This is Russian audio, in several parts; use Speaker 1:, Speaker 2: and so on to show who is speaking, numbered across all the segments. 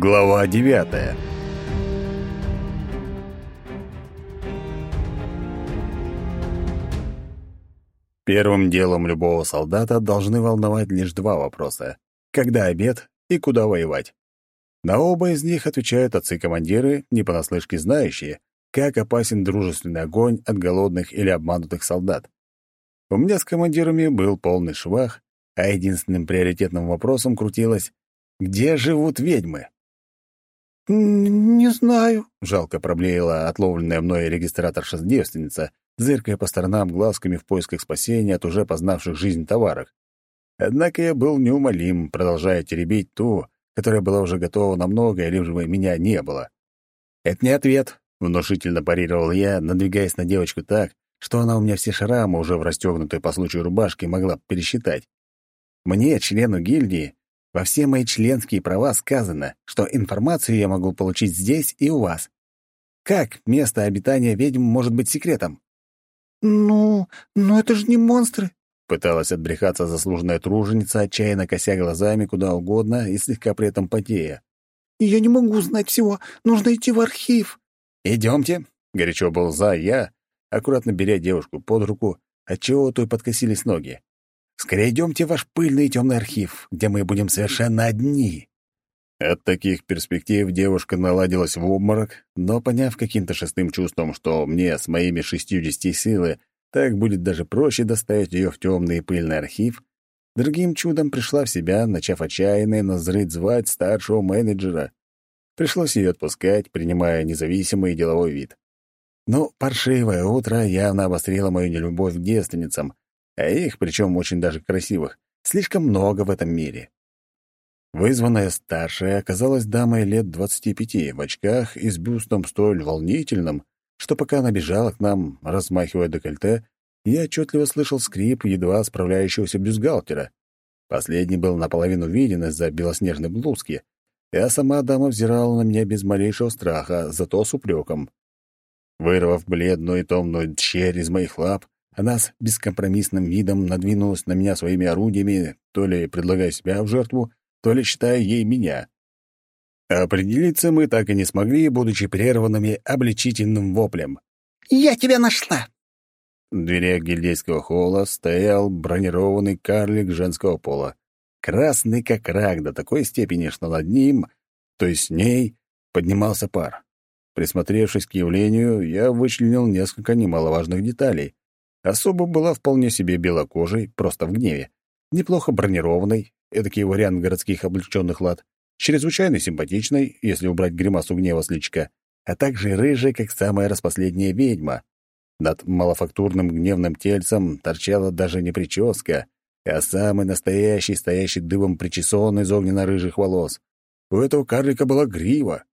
Speaker 1: Глава девятая Первым делом любого солдата должны волновать лишь два вопроса. Когда обед и куда воевать? На оба из них отвечают отцы-командиры, не понаслышке знающие, как опасен дружественный огонь от голодных или обманутых солдат. У меня с командирами был полный швах, а единственным приоритетным вопросом крутилось «Где живут ведьмы?».
Speaker 2: «Не знаю», —
Speaker 1: жалко проблеяла отловленная мной регистраторша-девственница, зыркая по сторонам глазками в поисках спасения от уже познавших жизнь товарок. Однако я был неумолим, продолжая теребить ту, которая была уже готова на многое, лишь бы меня не было. «Это не ответ», — внушительно парировал я, надвигаясь на девочку так, что она у меня все шрамы уже в расстегнутой по случаю рубашке могла пересчитать. «Мне, члену гильдии, во все мои членские права сказано, что информацию я могу получить здесь и у вас. Как место обитания ведьм может быть секретом?
Speaker 2: «Ну, ну это же не монстры!»
Speaker 1: Пыталась отбрехаться заслуженная труженица, отчаянно кося глазами куда угодно и слегка при этом потея.
Speaker 2: «Я не могу знать всего. Нужно идти в архив».
Speaker 1: «Идемте», — горячо был за я, аккуратно беря девушку под руку, отчего той подкосились ноги. «Скорее идемте в ваш пыльный и темный архив, где мы будем совершенно одни». От таких перспектив девушка наладилась в обморок, но, поняв каким-то шестым чувством, что мне с моими шестьюдесяти силы так будет даже проще доставить ее в темный и пыльный архив, другим чудом пришла в себя, начав отчаянно назрыть звать старшего менеджера. Пришлось ее отпускать, принимая независимый деловой вид. Но паршивое утро явно обострило мою нелюбовь к девственницам, а их, причем очень даже красивых, слишком много в этом мире. Вызванная старшая оказалась дамой лет двадцати пяти, в очках и с бюстом столь волнительным, что пока она бежала к нам, размахивая декольте, я отчетливо слышал скрип едва справляющегося бюстгальтера. Последний был наполовину виден из-за белоснежной блузки, а сама дама взирала на меня без малейшего страха, зато с упреком. Вырвав бледную и томную черь из моих лап, она с бескомпромиссным видом надвинулась на меня своими орудиями, то ли предлагая себя в жертву, то ли считая ей меня. Определиться мы так и не смогли, будучи прерванными обличительным воплем.
Speaker 2: «Я тебя нашла!»
Speaker 1: В дверях гильдейского холла стоял бронированный карлик женского пола. Красный как рак до такой степени, что над ним, то есть с ней, поднимался пар. Присмотревшись к явлению, я вычленил несколько немаловажных деталей. Особо была вполне себе белокожей, просто в гневе. Неплохо бронированной, эдакий вариант городских облегченных лад, чрезвычайно симпатичной, если убрать гримасу гнева с личика, а также рыжая, как самая распоследняя ведьма. Над малофактурным гневным тельцем торчала даже не прическа, а самый настоящий, стоящий дыбом причесон из огненно-рыжих волос. У этого карлика была грива.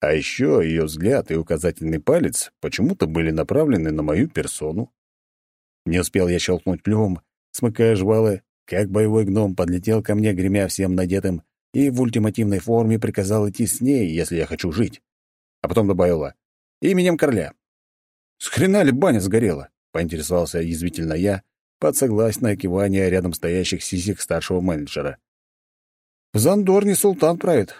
Speaker 1: А еще ее взгляд и указательный палец почему-то были направлены на мою персону. Не успел я щелкнуть клювом, смыкая жвалы, как боевой гном подлетел ко мне, гремя всем надетым, и в ультимативной форме приказал идти с ней, если я хочу жить. А потом добавила «Именем короля». «С хрена ли баня сгорела?» — поинтересовался язвительно я, под согласное кивание рядом стоящих сисек старшего менеджера. «В Зандорне султан правит.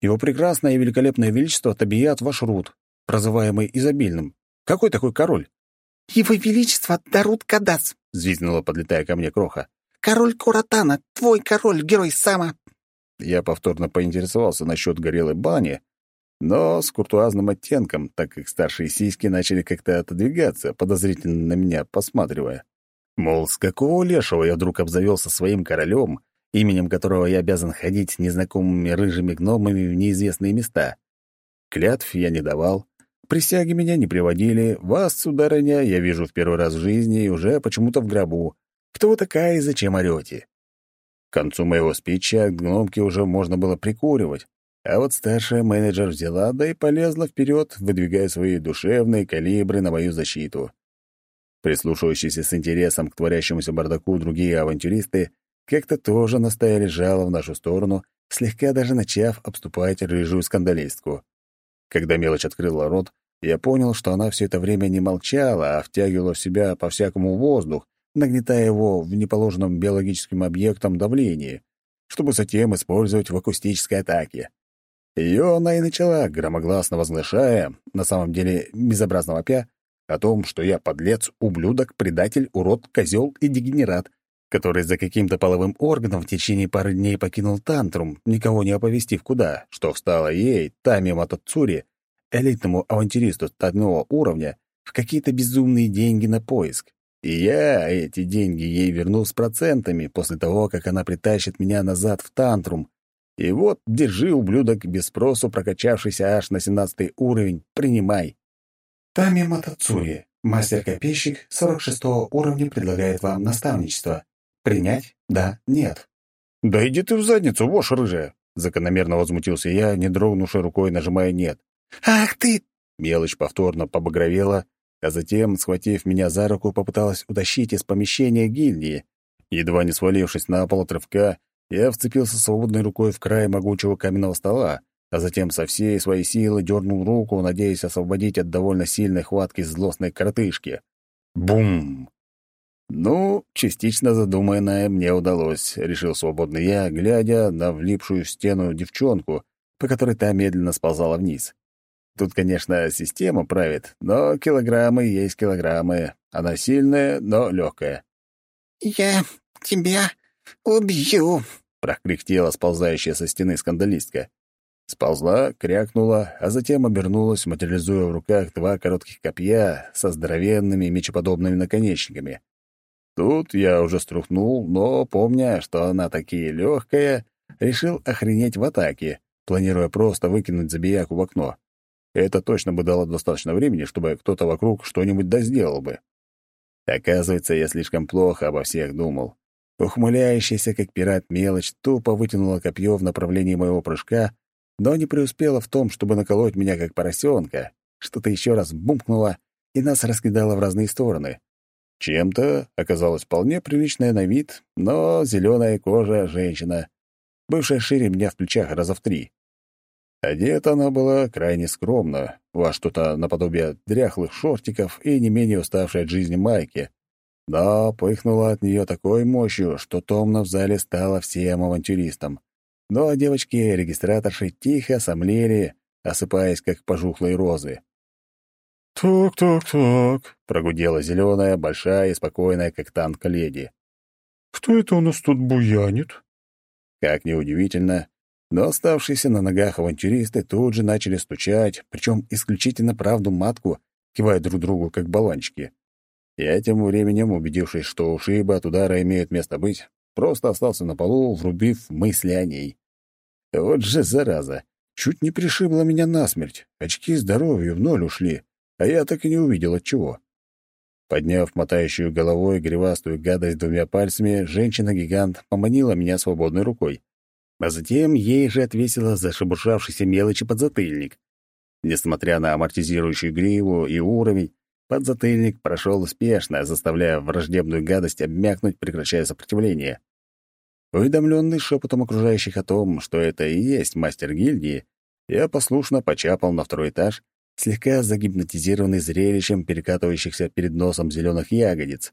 Speaker 1: Его прекрасное и великолепное величество Табият Вашрут, прозываемый изобильным. Какой такой король?»
Speaker 2: «Его величество Дарут Кадац», —
Speaker 1: взвизгнула, подлетая ко мне кроха.
Speaker 2: Король Куратана, твой король, герой Сама!»
Speaker 1: Я повторно поинтересовался насчет горелой бани, но с куртуазным оттенком, так как старшие сиськи начали как-то отодвигаться, подозрительно на меня посматривая. Мол, с какого лешего я вдруг обзавелся своим королем, именем которого я обязан ходить с незнакомыми рыжими гномами в неизвестные места? Клятв я не давал, присяги меня не приводили, вас, сударыня, я вижу в первый раз в жизни и уже почему-то в гробу, кто вы такая и зачем орете? К концу моего спича гномки уже можно было прикуривать, а вот старшая менеджер взяла, да и полезла вперед, выдвигая свои душевные калибры на мою защиту. Прислушивающиеся с интересом к творящемуся бардаку другие авантюристы как-то тоже настояли жало в нашу сторону, слегка даже начав обступать рыжую скандалистку. Когда мелочь открыла рот, я понял, что она все это время не молчала, а втягивала в себя по-всякому воздух, нагнетая его в неположенном биологическим объектом давлении, чтобы затем использовать в акустической атаке. Ее она и начала, громогласно возглашая, на самом деле безобразно вопя, о том, что я подлец, ублюдок, предатель, урод, козел и дегенерат, который за каким-то половым органом в течение пары дней покинул Тантрум, никого не оповестив куда, что встало ей, Тами Матацури, элитному авантюристу стадного уровня, в какие-то безумные деньги на поиск. И я эти деньги ей верну с процентами после того, как она притащит меня назад в Тантрум. И вот, держи, ублюдок, без спросу прокачавшийся аж на 17 уровень, принимай.
Speaker 3: Тами Матацури, мастер-копейщик 46 уровня, предлагает вам наставничество. Принять? Да, нет.
Speaker 1: «Да иди ты в задницу, вошь рыжая!» Закономерно возмутился я, не дрогнувшей рукой, нажимая «нет».
Speaker 2: «Ах ты!»
Speaker 1: Мелочь повторно побагровела, а затем, схватив меня за руку, попыталась утащить из помещения гильдии. Едва не свалившись на пол от рывка, я вцепился свободной рукой в край могучего каменного стола, а затем со всей своей силы дернул руку, надеясь освободить от довольно сильной хватки злостной коротышки. Бум! Ну, частично задуманное мне удалось, решил свободный я, глядя на влипшую в стену девчонку, по которой та медленно сползала вниз. Тут, конечно, система правит, но килограммы есть килограммы. Она сильная, но легкая.
Speaker 2: «Я тебя убью!»
Speaker 1: — прокряхтела сползающая со стены скандалистка. Сползла, крякнула, а затем обернулась, материализуя в руках два коротких копья со здоровенными мечеподобными наконечниками. Тут я уже струхнул, но, помня, что она такие легкая, решил охренеть в атаке, планируя просто выкинуть забияку в окно. Это точно бы дало достаточно времени, чтобы кто-то вокруг что-нибудь досделал бы. Оказывается, я слишком плохо обо всех думал. Ухмыляющаяся, как пират, мелочь тупо вытянула копье в направлении моего прыжка, но не преуспела в том, чтобы наколоть меня, как поросенка. Что-то еще раз бумкнуло, и нас раскидало в разные стороны. Чем-то оказалась вполне приличная на вид, но зеленая кожа женщина, бывшая шире меня в плечах раза в три. Одета она была крайне скромно, во что-то наподобие дряхлых шортиков и не менее уставшей от жизни майки. Но пыхнула от нее такой мощью, что томно в зале стало всем авантюристам. Но девочки-регистраторши тихо сомлели, осыпаясь, как пожухлые розы.
Speaker 4: «Так-так-так», —
Speaker 1: прогудела зеленая, большая и спокойная, как танк леди.
Speaker 4: «Кто это у нас тут буянит?»
Speaker 1: Как неудивительно, но оставшиеся на ногах авантюристы тут же начали стучать, причем исключительно правду матку, кивая друг другу, как баланчики. Я тем временем, убедившись, что ушибы от удара имеют место быть, просто остался на полу, врубив мысли о ней. Вот же зараза! Чуть не пришибла меня насмерть. Очки здоровья в ноль ушли, а я так и не увидел от чего. Подняв мотающую головой гривастую гадость двумя пальцами, женщина-гигант поманила меня свободной рукой а затем ей же отвесила зашебуршавшийся мелочи подзатыльник. Несмотря на амортизирующую гриву и уровень, подзатыльник прошел успешно, заставляя враждебную гадость обмякнуть, прекращая сопротивление. Уведомленный шепотом окружающих о том, что это и есть мастер гильдии, я послушно почапал на второй этаж, слегка загипнотизированный зрелищем перекатывающихся перед носом зеленых ягодиц.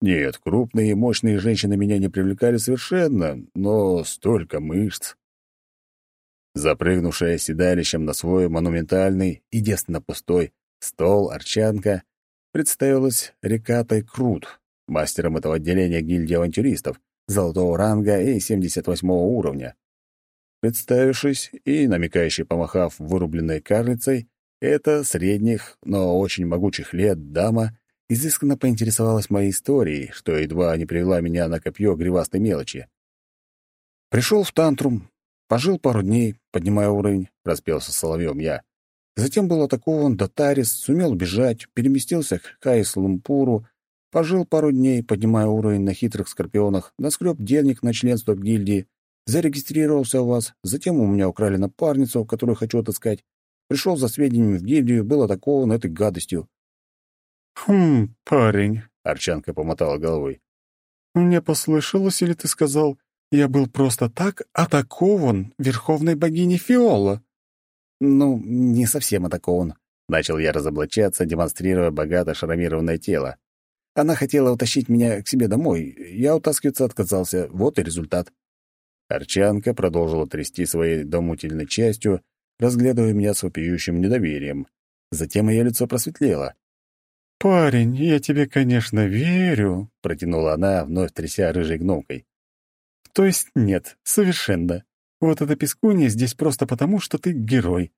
Speaker 1: Нет, крупные и мощные женщины меня не привлекали совершенно, но столько мышц. Запрыгнувшая седалищем на свой монументальный и девственно пустой стол арчанка представилась Рекатой Крут, мастером этого отделения гильдии авантюристов, золотого ранга и 78 уровня. Представившись и намекающий помахав вырубленной карлицей, это средних, но очень могучих лет дама изысканно поинтересовалась моей историей, что едва не привела меня на копье гривастой мелочи. Пришел в тантрум, пожил пару дней, поднимая уровень, распелся соловьем я. Затем был атакован Датарис, сумел бежать, переместился к Кайс-Лумпуру, пожил пару дней, поднимая уровень на хитрых скорпионах, наскреб денег на членство в гильдии, зарегистрировался у вас, затем у меня украли напарницу, которую хочу отыскать, пришел за сведениями в гильдию, был атакован этой гадостью.
Speaker 4: «Хм, парень», —
Speaker 1: Арчанка помотала головой.
Speaker 4: «Мне послышалось, или ты сказал, я был просто так атакован верховной богиней Фиола?»
Speaker 1: «Ну, не совсем атакован», — начал я разоблачаться, демонстрируя богато шрамированное тело. «Она хотела утащить меня к себе домой. Я утаскиваться отказался. Вот и результат». Арчанка продолжила трясти своей домутельной частью, разглядывая меня с вопиющим недоверием. Затем ее лицо просветлело.
Speaker 4: «Парень, я тебе, конечно, верю», — протянула она, вновь тряся рыжей гномкой. «То есть нет, совершенно. Вот эта пескунья здесь просто потому, что ты герой.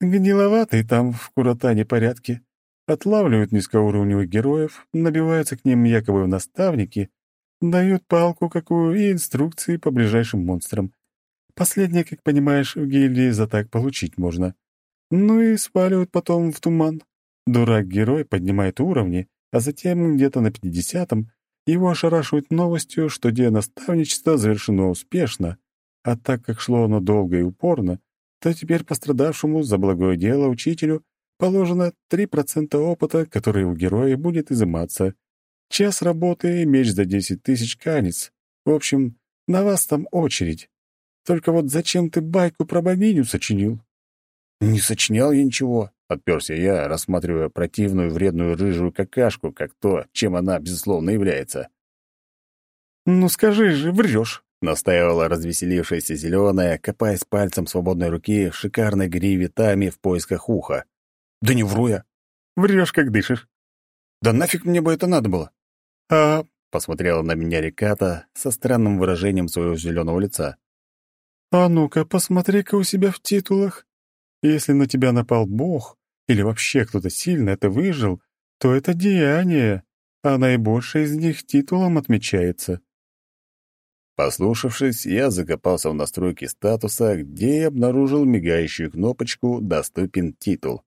Speaker 4: Гниловатый там в Куратане порядке. Отлавливают низкоуровневых героев, набиваются к ним якобы в наставники, дают палку какую и инструкции по ближайшим монстрам. Последнее, как понимаешь, в гильдии за так получить можно. Ну и сваливают потом в туман. Дурак-герой поднимает уровни, а затем где-то на пятидесятом его ошарашивают новостью, что где наставничество завершено успешно, а так как шло оно долго и упорно, то теперь пострадавшему за благое дело учителю положено 3% опыта, который у героя будет изыматься. Час работы и меч за 10 тысяч канец. В общем, на вас там очередь. Только вот зачем ты байку про богиню сочинил?
Speaker 1: «Не сочинял я ничего», — отперся я, рассматривая противную вредную рыжую какашку, как то, чем она, безусловно, является.
Speaker 4: «Ну скажи же, врешь!»
Speaker 1: — настаивала развеселившаяся зеленая, копаясь пальцем свободной руки в шикарной гриве Тами в поисках уха. «Да не вру я!»
Speaker 4: «Врешь, как дышишь!»
Speaker 1: «Да нафиг мне бы это надо было!»
Speaker 4: «А...»
Speaker 1: — посмотрела на меня Риката со странным выражением своего зеленого лица.
Speaker 4: «А ну-ка, посмотри-ка у себя в титулах. Если на тебя напал бог или вообще кто-то сильно это выжил, то это деяние, а наибольшее из них титулом отмечается.
Speaker 1: Послушавшись, я закопался в настройки статуса, где и обнаружил мигающую кнопочку «Доступен титул».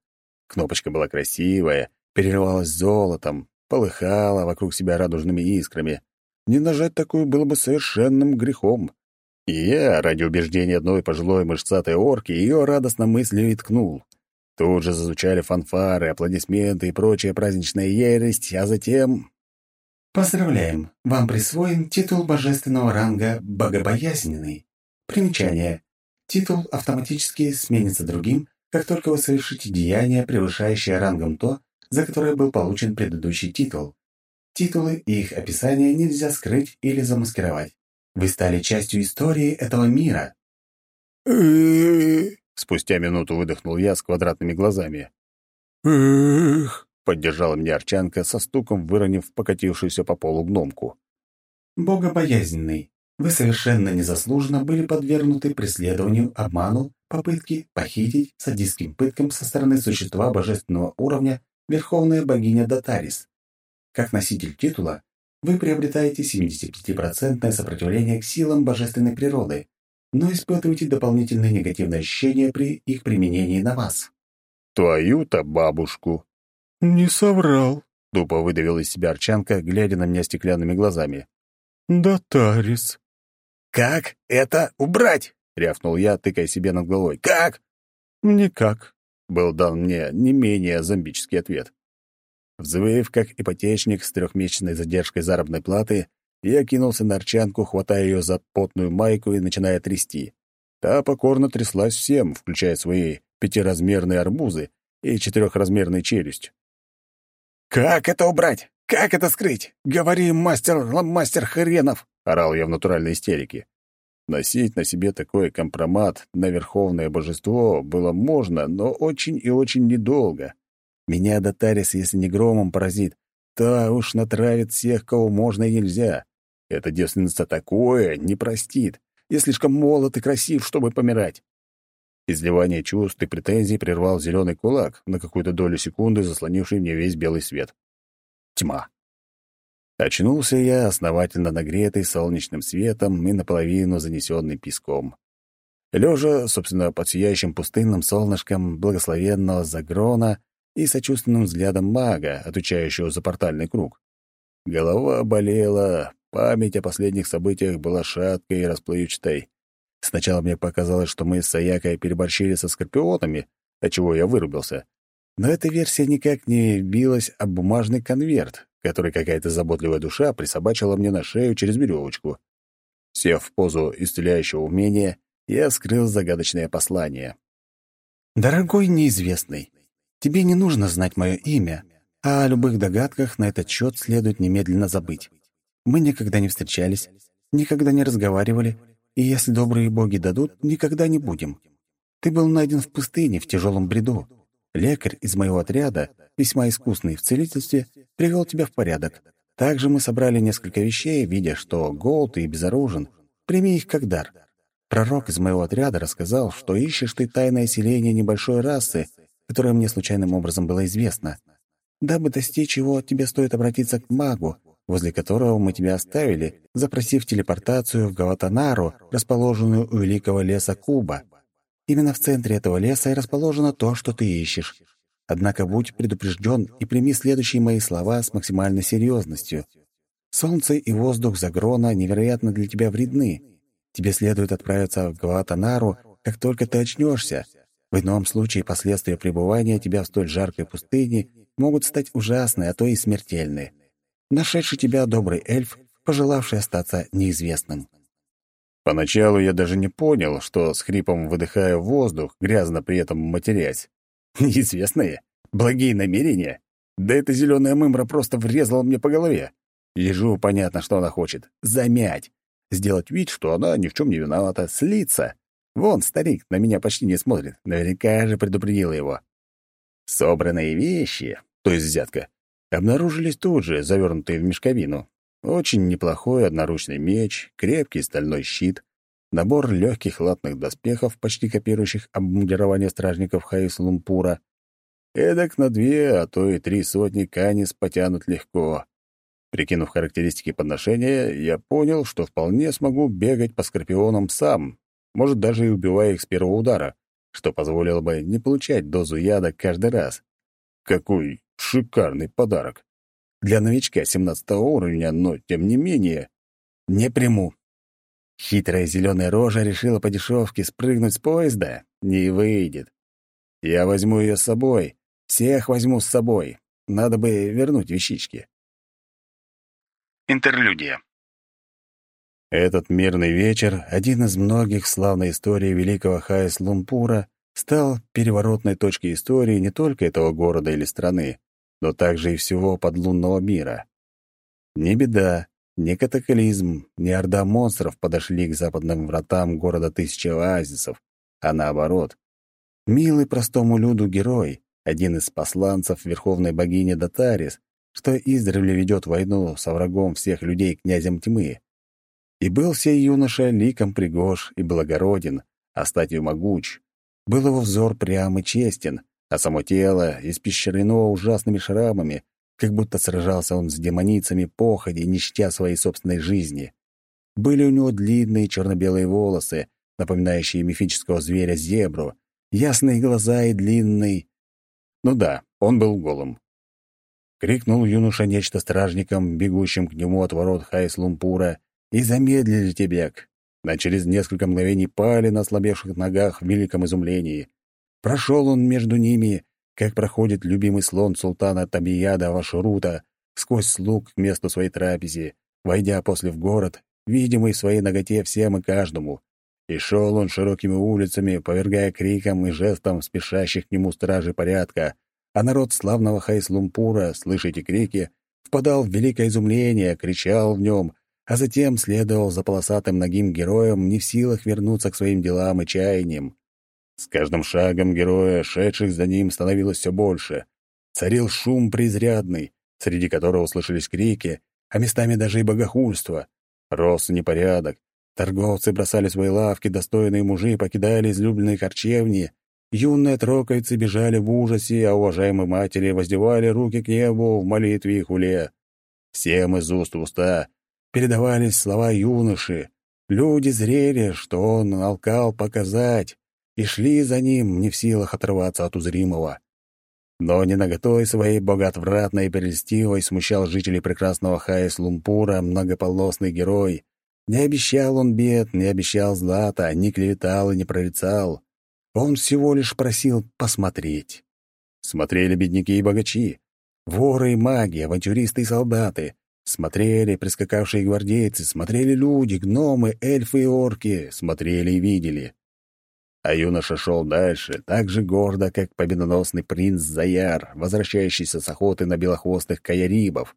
Speaker 1: Кнопочка была красивая, переливалась золотом, полыхала вокруг себя радужными искрами. Не нажать такую было бы совершенным грехом. И я, ради убеждения одной пожилой мышцатой орки, ее радостно мыслью и ткнул. Тут же зазвучали фанфары, аплодисменты и прочая праздничная ересть, а затем...
Speaker 3: Поздравляем! Вам присвоен титул божественного ранга «Богобоязненный». Примечание. Титул автоматически сменится другим, как только вы совершите деяние, превышающее рангом то, за которое был получен предыдущий титул. Титулы и их описание нельзя скрыть или замаскировать. Вы стали частью истории этого мира.
Speaker 1: Спустя минуту выдохнул я с квадратными глазами.
Speaker 4: «Эх!»
Speaker 1: — поддержала меня Арчанка, со стуком выронив покатившуюся по полу гномку.
Speaker 3: Богобоязненный. Вы совершенно незаслуженно были подвергнуты преследованию, обману, попытке похитить, садистским пыткам со стороны существа божественного уровня Верховная богиня Датарис. Как носитель титула, вы приобретаете 75% сопротивление к силам божественной природы, но испытываете дополнительные негативные ощущения при их применении на вас.
Speaker 1: Твою-то бабушку.
Speaker 4: Не соврал,
Speaker 1: тупо выдавил из себя Арчанка, глядя на меня стеклянными глазами.
Speaker 4: Да, Тарис.
Speaker 1: Как это убрать? рявкнул я, тыкая себе над головой. Как?
Speaker 4: Никак,
Speaker 1: был дан мне не менее зомбический ответ. Взвыв, как ипотечник с трехмесячной задержкой заработной платы, я кинулся на Арчанку, хватая ее за потную майку и начиная трясти. Та покорно тряслась всем, включая свои пятиразмерные арбузы и четырехразмерную челюсть. «Как это убрать? Как это скрыть? Говори, мастер, мастер хренов!» — орал я в натуральной истерике. Носить на себе такой компромат на верховное божество было можно, но очень и очень недолго. Меня Датарис, если не громом поразит, то уж натравит всех, кого можно и нельзя. Эта девственница такое не простит. Я слишком молод и красив, чтобы помирать. Изливание чувств и претензий прервал зеленый кулак, на какую-то долю секунды заслонивший мне весь белый свет. Тьма. Очнулся я, основательно нагретый солнечным светом и наполовину занесенный песком. Лежа, собственно, под сияющим пустынным солнышком благословенного Загрона, и сочувственным взглядом мага, отвечающего за портальный круг. Голова болела, память о последних событиях была шаткой и расплывчатой. Сначала мне показалось, что мы с Саякой переборщили со скорпионами, отчего я вырубился. Но эта версия никак не билась об бумажный конверт, который какая-то заботливая душа присобачила мне на шею через веревочку. Сев в позу исцеляющего умения, я скрыл загадочное послание.
Speaker 3: «Дорогой неизвестный, Тебе не нужно знать мое имя, а о любых догадках на этот счет следует немедленно забыть. Мы никогда не встречались, никогда не разговаривали, и если добрые боги дадут, никогда не будем.
Speaker 1: Ты был найден в пустыне в тяжелом бреду. Лекарь из моего отряда, весьма искусный в целительстве, привел тебя в порядок. Также мы собрали несколько вещей, видя, что голод и безоружен. Прими их как дар. Пророк из моего отряда рассказал, что ищешь ты тайное селение небольшой расы, которое мне случайным образом было известно. Дабы достичь его, тебе стоит обратиться к магу, возле которого мы тебя оставили, запросив телепортацию в Гаватанару, расположенную у великого леса Куба. Именно в центре этого леса и расположено то, что ты ищешь. Однако будь предупрежден и прими следующие мои слова с максимальной серьезностью. Солнце и воздух Загрона невероятно для тебя вредны. Тебе следует отправиться в Гаватанару, как только ты очнешься. В ином случае последствия пребывания тебя в столь жаркой пустыне могут стать ужасны, а то и смертельны. Нашедший тебя добрый эльф, пожелавший остаться неизвестным.
Speaker 4: Поначалу я даже не понял, что с хрипом выдыхаю воздух, грязно при этом матерясь.
Speaker 1: Неизвестные? Благие намерения? Да эта зеленая мымра просто врезала мне по голове. Ежу понятно, что она хочет. Замять. Сделать вид, что она ни в чем не виновата. Слиться. Вон, старик на меня почти не смотрит. Наверняка же предупредила его. Собранные вещи то есть взятка, обнаружились тут же, завернутые в мешковину. Очень неплохой одноручный меч, крепкий стальной щит, набор легких латных доспехов, почти копирующих обмундирование стражников Хаис-Лумпура. Эдак на две, а то и три сотни канис потянут легко. Прикинув характеристики подношения, я понял, что вполне смогу бегать по скорпионам сам, может, даже и убивая их с первого удара, что позволило бы не получать дозу яда каждый раз. Какой Шикарный подарок. Для новичка 17 уровня, но, тем не менее, не приму. Хитрая зеленая рожа решила по дешевке спрыгнуть с поезда? Не выйдет. Я возьму ее с собой. Всех возьму с собой. Надо бы вернуть вещички.
Speaker 3: Интерлюдия.
Speaker 1: Этот мирный вечер, один из многих славной истории великого Хайс Лумпура, стал переворотной точкой истории не только этого города или страны, но также и всего подлунного мира. Не беда, не катаклизм, не орда монстров подошли к западным вратам города Тысячи Оазисов, а наоборот. Милый простому люду герой, один из посланцев верховной богини Датарис, что издревле ведет войну со врагом всех людей князем тьмы. И был сей юноша ликом пригож и благороден, а статью могуч. Был его взор прям и честен, а само тело испещрено ужасными шрамами, как будто сражался он с демоницами походи, не своей собственной жизни. Были у него длинные черно-белые волосы, напоминающие мифического зверя зебру, ясные глаза и длинный... Ну да, он был голым. Крикнул юноша нечто стражникам, бегущим к нему от ворот Хайс-Лумпура, и замедлили те бег. На через несколько мгновений пали на ослабевших ногах в великом изумлении. Прошел он между ними, как проходит любимый слон султана Табияда Вашрута сквозь слуг к месту своей трапези, войдя после в город, видимый в своей ноготе всем и каждому. И шел он широкими улицами, повергая криком и жестом спешащих к нему стражи порядка, а народ славного Хайслумпура, слыша эти крики, впадал в великое изумление, кричал в нем, а затем следовал за полосатым ногим героем, не в силах вернуться к своим делам и чаяниям. С каждым шагом героя, шедших за ним, становилось все больше. Царил шум презрядный, среди которого слышались крики, а местами даже и богохульство. Рос непорядок. Торговцы бросали свои лавки, достойные мужи покидали излюбленные харчевни. Юные троковицы бежали в ужасе, а уважаемые матери воздевали руки к небу в молитве и хуле. Всем из уст в уста передавались слова юноши. Люди зрели, что он алкал показать, и шли за ним, не в силах отрываться от узримого. Но не наготой своей богоотвратной и прелестивой смущал жителей прекрасного Хаис-Лумпура многополосный герой. Не обещал он бед, не обещал злата, не клеветал и не прорицал. Он всего лишь просил посмотреть. Смотрели бедняки и богачи, воры и маги, авантюристы и солдаты. Смотрели прискакавшие гвардейцы, смотрели люди, гномы, эльфы и орки, смотрели и видели. А юноша шел дальше, так же гордо, как победоносный принц Заяр, возвращающийся с охоты на белохвостых каярибов.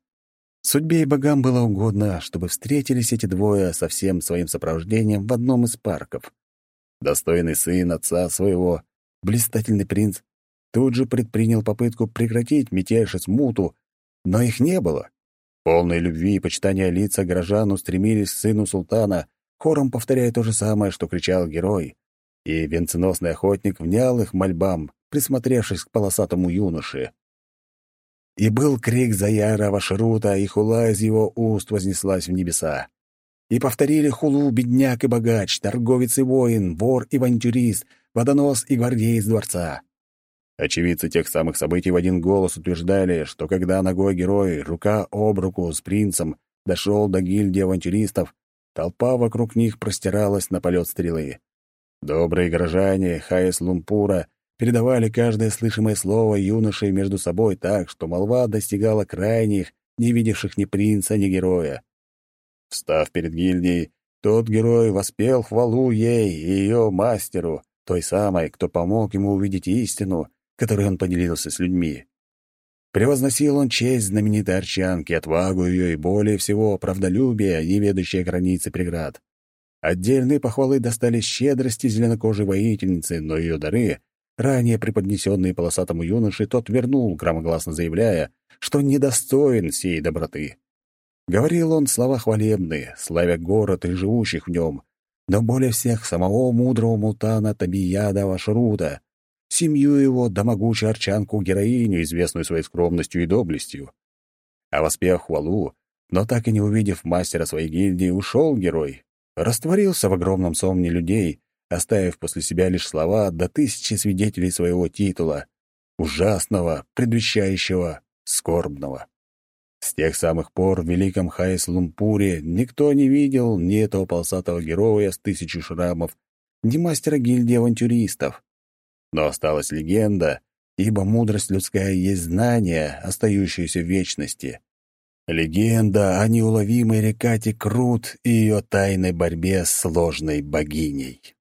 Speaker 1: Судьбе и богам было угодно, чтобы встретились эти двое со всем своим сопровождением в одном из парков. Достойный сын отца своего, блистательный принц, тут же предпринял попытку прекратить мятеж и смуту, но их не было. Полные любви и почитания лица горожан устремились к сыну султана, хором повторяя то же самое, что кричал герой. И венценосный охотник внял их мольбам, присмотревшись к полосатому юноше. И был крик Заяра Вашрута, и хула из его уст вознеслась в небеса. И повторили хулу бедняк и богач, торговец и воин, вор и авантюрист, водонос и гвардеец дворца. Очевидцы тех самых событий в один голос утверждали, что когда ногой герой, рука об руку с принцем, дошел до гильдии авантюристов, толпа вокруг них простиралась на полет стрелы. Добрые горожане Хаес Лумпура передавали каждое слышимое слово юношей между собой так, что молва достигала крайних, не видевших ни принца, ни героя. Встав перед гильдией, тот герой воспел хвалу ей и ее мастеру, той самой, кто помог ему увидеть истину, которой он поделился с людьми. Превозносил он честь знаменитой арчанки, отвагу ее и более всего правдолюбие, не ведущее границы преград. Отдельные похвалы достались щедрости зеленокожей воительницы, но ее дары, ранее преподнесенные полосатому юноше, тот вернул, громогласно заявляя, что недостоин сей доброты. Говорил он слова хвалебные, славя город и живущих в нем, но более всех самого мудрого мутана Табияда Вашрута, семью его да могучую арчанку-героиню, известную своей скромностью и доблестью. А воспев хвалу, но так и не увидев мастера своей гильдии, ушел герой, растворился в огромном сомне людей, оставив после себя лишь слова до тысячи свидетелей своего титула, ужасного, предвещающего, скорбного. С тех самых пор в великом Хайс-Лумпуре никто не видел ни этого полосатого героя с тысячей шрамов, ни мастера гильдии авантюристов. Но осталась легенда, ибо мудрость людская есть знание, остающееся в вечности. Легенда о неуловимой рекате Крут и ее тайной борьбе с сложной богиней.